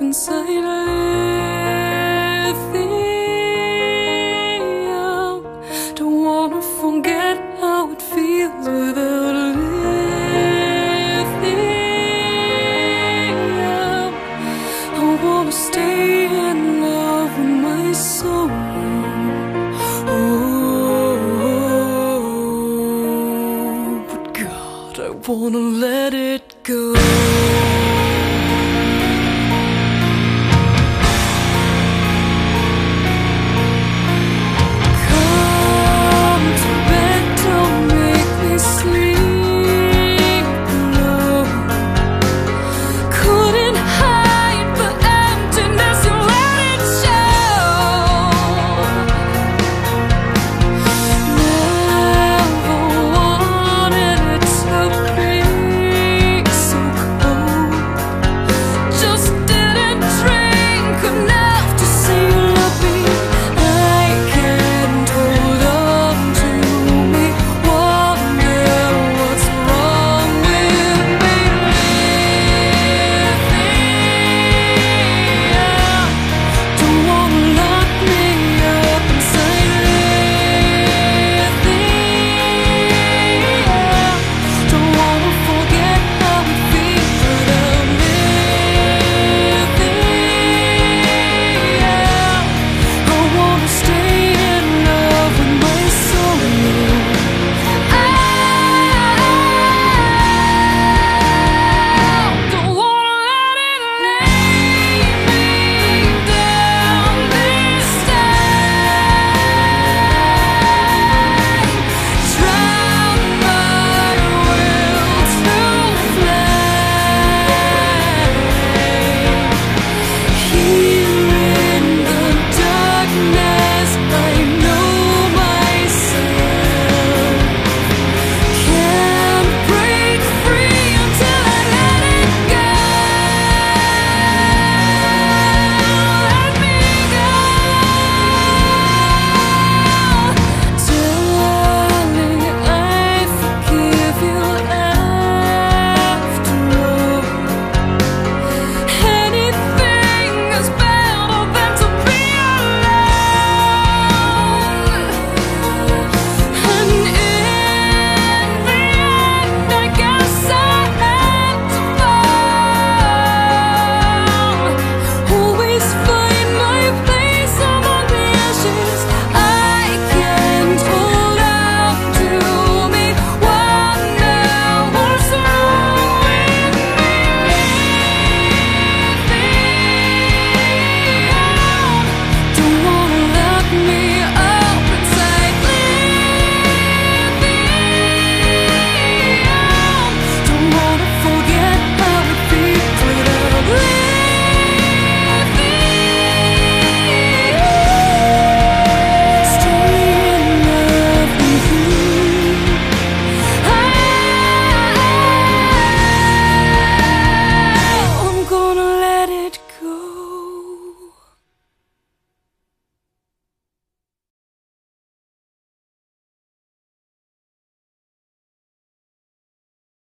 inside lithium. Don't wanna forget how it feels without lithium. I wanna stay in love with my oh, i Wanna let it go